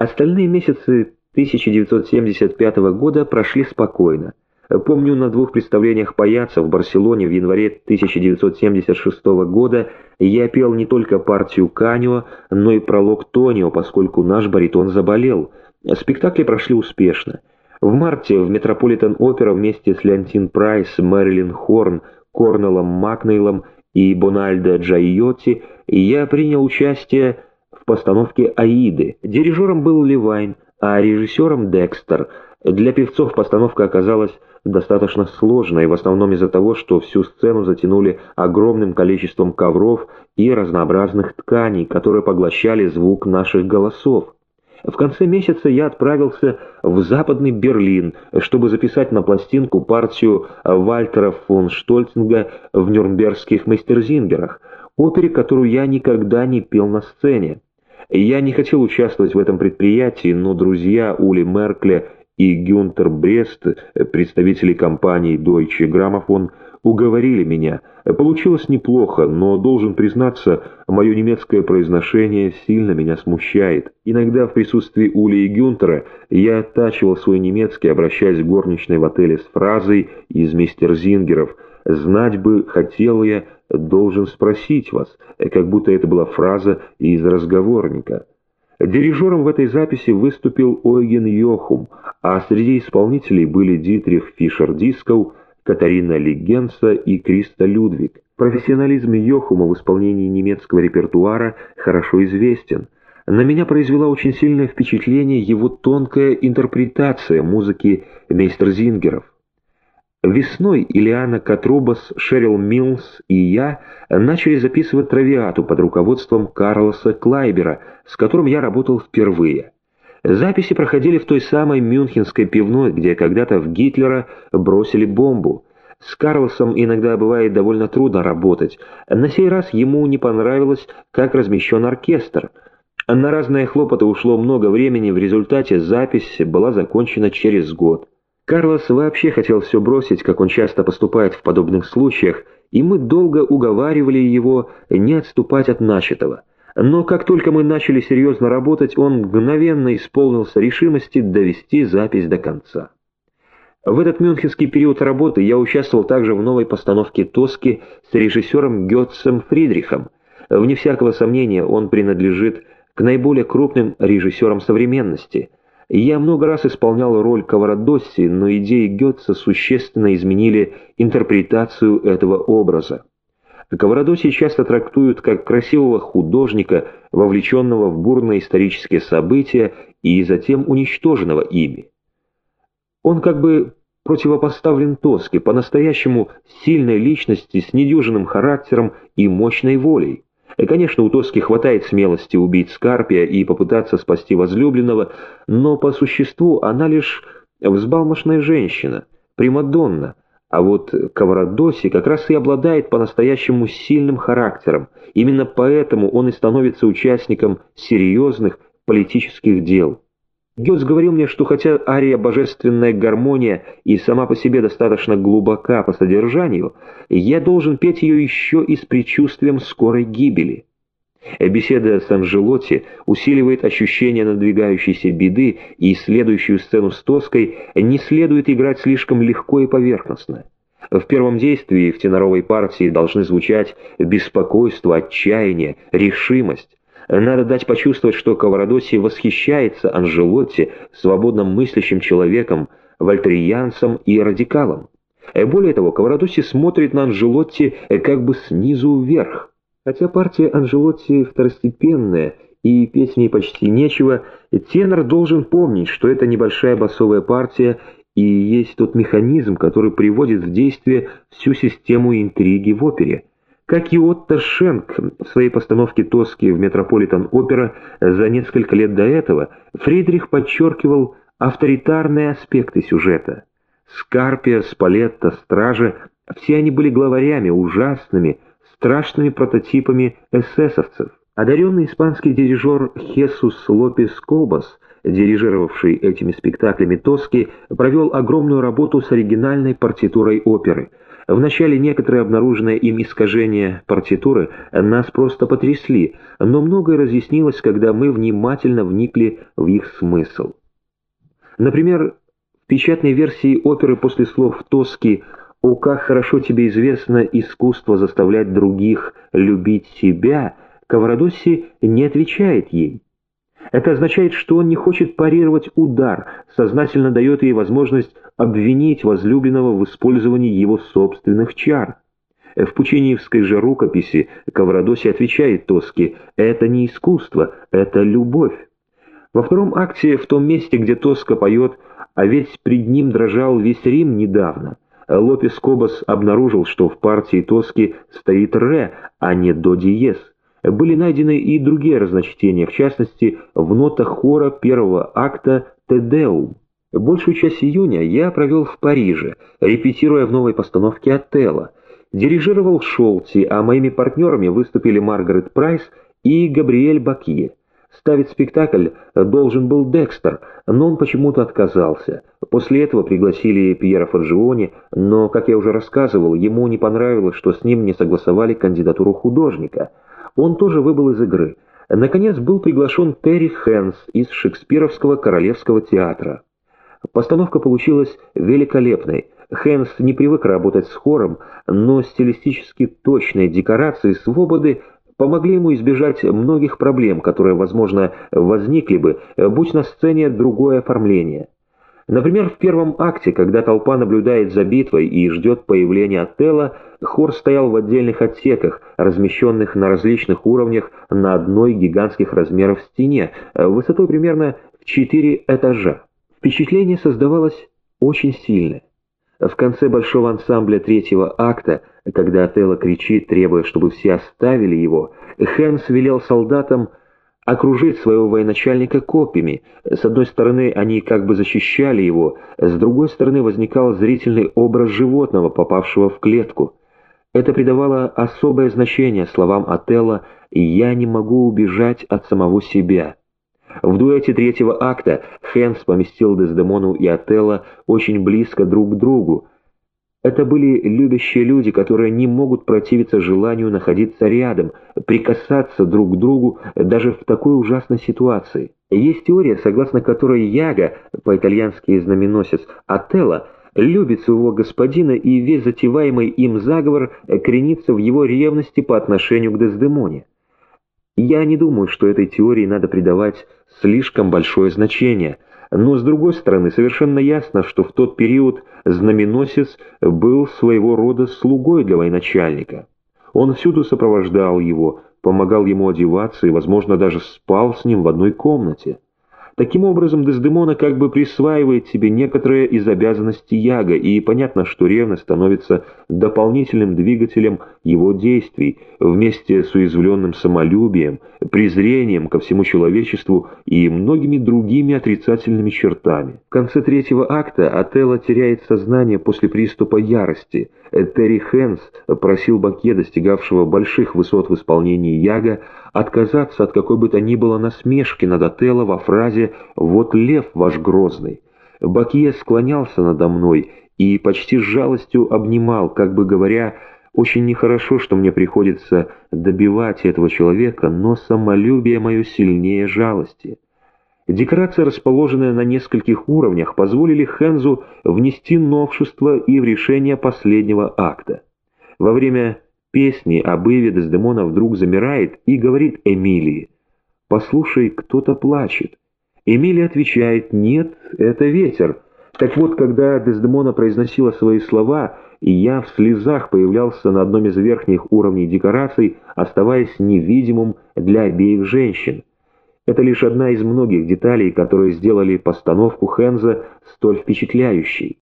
Остальные месяцы 1975 года прошли спокойно. Помню, на двух представлениях паяца в Барселоне в январе 1976 года я пел не только партию Канио, но и пролог Тонио, поскольку наш баритон заболел. Спектакли прошли успешно. В марте в Метрополитен-опера вместе с Леонтин Прайс, Мэрилин Хорн, Корнелом Макнейлом и Бональдо Джайотти я принял участие постановке «Аиды». Дирижером был Левайн, а режиссером Декстер. Для певцов постановка оказалась достаточно сложной, в основном из-за того, что всю сцену затянули огромным количеством ковров и разнообразных тканей, которые поглощали звук наших голосов. В конце месяца я отправился в Западный Берлин, чтобы записать на пластинку партию Вальтера фон Штольцинга в нюрнбергских мастерзингерах, опере, которую я никогда не пел на сцене. Я не хотел участвовать в этом предприятии, но друзья Ули Меркля и Гюнтер Брест, представители компании Deutsche Grammophon, уговорили меня. Получилось неплохо, но, должен признаться, мое немецкое произношение сильно меня смущает. Иногда в присутствии Ули и Гюнтера я оттачивал свой немецкий, обращаясь к горничной в отеле с фразой из «Мистер Зингеров» «Знать бы хотел я, должен спросить вас», как будто это была фраза из разговорника. Дирижером в этой записи выступил Ойген Йохум, а среди исполнителей были Дитрих Фишер-Дисков, Катарина Лигенса и Криста Людвиг. Профессионализм Йохума в исполнении немецкого репертуара хорошо известен. На меня произвела очень сильное впечатление его тонкая интерпретация музыки мейстерзингеров. Весной Ильяна Катрубас, Шерил Милс и я начали записывать травиату под руководством Карлоса Клайбера, с которым я работал впервые. Записи проходили в той самой мюнхенской пивной, где когда-то в Гитлера бросили бомбу. С Карлосом иногда бывает довольно трудно работать. На сей раз ему не понравилось, как размещен оркестр. На разные хлопоты ушло много времени, в результате запись была закончена через год. Карлос вообще хотел все бросить, как он часто поступает в подобных случаях, и мы долго уговаривали его не отступать от начатого. Но как только мы начали серьезно работать, он мгновенно исполнился решимости довести запись до конца. В этот мюнхенский период работы я участвовал также в новой постановке «Тоски» с режиссером Гетцем Фридрихом. Вне всякого сомнения, он принадлежит к наиболее крупным режиссерам современности – я много раз исполнял роль Каварадосси, но идеи Гетца существенно изменили интерпретацию этого образа. Каварадосси часто трактуют как красивого художника, вовлеченного в бурные исторические события и затем уничтоженного ими. Он как бы противопоставлен Тоске, по-настоящему сильной личности с недюжинным характером и мощной волей. Конечно, у Тоски хватает смелости убить Скарпия и попытаться спасти возлюбленного, но по существу она лишь взбалмошная женщина, Примадонна, а вот Каварадоси как раз и обладает по-настоящему сильным характером. Именно поэтому он и становится участником серьезных политических дел. Гёц говорил мне, что хотя ария «Божественная гармония» и сама по себе достаточно глубока по содержанию, я должен петь ее еще и с предчувствием скорой гибели. Беседа с Анжелотти усиливает ощущение надвигающейся беды, и следующую сцену с Тоской не следует играть слишком легко и поверхностно. В первом действии в теноровой партии должны звучать беспокойство, отчаяние, решимость, надо дать почувствовать, что Каварадоси восхищается Анжелотти, свободно мыслящим человеком, вольтерианцем и радикалом. Э, более того, Каварадоси смотрит на Анжелотти э, как бы снизу вверх. Хотя партия Анжелотти второстепенная и ней почти нечего, тенор должен помнить, что это небольшая басовая партия и есть тот механизм, который приводит в действие всю систему интриги в опере – как и Отто Шенк в своей постановке «Тоски» в Метрополитен-опера за несколько лет до этого, Фридрих подчеркивал авторитарные аспекты сюжета. Скарпия, Спалетта, Стража – все они были главарями, ужасными, страшными прототипами эсэсовцев. Одаренный испанский дирижер Хесус Лопес Кобас, дирижировавший этими спектаклями Тоски, провел огромную работу с оригинальной партитурой оперы – Вначале некоторые обнаруженные им искажения партитуры нас просто потрясли, но многое разъяснилось, когда мы внимательно вникли в их смысл. Например, в печатной версии оперы после слов Тоски «О, как хорошо тебе известно искусство заставлять других любить себя», Каварадоси не отвечает ей. Это означает, что он не хочет парировать удар, сознательно дает ей возможность обвинить возлюбленного в использовании его собственных чар. В Пучениевской же рукописи Каврадоси отвечает Тоске «это не искусство, это любовь». Во втором акте, в том месте, где Тоска поет «а ведь пред ним дрожал весь Рим недавно», Лопес Кобас обнаружил, что в партии Тоски стоит «ре», а не «до диез». Были найдены и другие разночтения, в частности, в нотах хора первого акта «Тедеум». Большую часть июня я провел в Париже, репетируя в новой постановке «Отелло». Дирижировал Шолти, а моими партнерами выступили Маргарет Прайс и Габриэль Бакье. Ставить спектакль должен был Декстер, но он почему-то отказался. После этого пригласили Пьера Фаджиони, но, как я уже рассказывал, ему не понравилось, что с ним не согласовали кандидатуру художника. Он тоже выбыл из игры. Наконец был приглашен Терри Хэнс из Шекспировского Королевского театра. Постановка получилась великолепной. Хэнс не привык работать с хором, но стилистически точные декорации свободы помогли ему избежать многих проблем, которые, возможно, возникли бы, будь на сцене другое оформление. Например, в первом акте, когда толпа наблюдает за битвой и ждет появления Отелла, хор стоял в отдельных отсеках, размещенных на различных уровнях на одной гигантских размеров стене, высотой примерно в четыре этажа. Впечатление создавалось очень сильное. В конце большого ансамбля третьего акта, когда Отелло кричит, требуя, чтобы все оставили его, Хэнс велел солдатам окружить своего военачальника копьями. С одной стороны, они как бы защищали его, с другой стороны возникал зрительный образ животного, попавшего в клетку. Это придавало особое значение словам Отелло «я не могу убежать от самого себя». В дуэте третьего акта Хэнс поместил Дездемону и Отелло очень близко друг к другу. Это были любящие люди, которые не могут противиться желанию находиться рядом, прикасаться друг к другу даже в такой ужасной ситуации. Есть теория, согласно которой Яга, по-итальянски знаменосец, Отелло, любит своего господина и весь затеваемый им заговор кренится в его ревности по отношению к Дездемоне. Я не думаю, что этой теории надо придавать слишком большое значение, но с другой стороны совершенно ясно, что в тот период знаменосец был своего рода слугой для военачальника. Он всюду сопровождал его, помогал ему одеваться и, возможно, даже спал с ним в одной комнате. Таким образом, Дездемона как бы присваивает себе некоторые из обязанностей Яга, и понятно, что ревность становится дополнительным двигателем его действий, вместе с уязвленным самолюбием, презрением ко всему человечеству и многими другими отрицательными чертами. В конце третьего акта Отелло теряет сознание после приступа ярости. Терри Хэнс просил Баке, достигавшего больших высот в исполнении Яга, отказаться от какой бы то ни было насмешки над Отелло во фразе «Вот лев ваш грозный». Бакье склонялся надо мной и почти с жалостью обнимал, как бы говоря, «Очень нехорошо, что мне приходится добивать этого человека, но самолюбие мое сильнее жалости». Декорации, расположенные на нескольких уровнях, позволили Хензу внести новшество и в решение последнего акта. Во время песни об Иве Дездемона вдруг замирает и говорит Эмилии, «Послушай, кто-то плачет». Эмилия отвечает, «Нет, это ветер». Так вот, когда Дездемона произносила свои слова, и я в слезах появлялся на одном из верхних уровней декораций, оставаясь невидимым для обеих женщин. Это лишь одна из многих деталей, которые сделали постановку Хенза столь впечатляющей.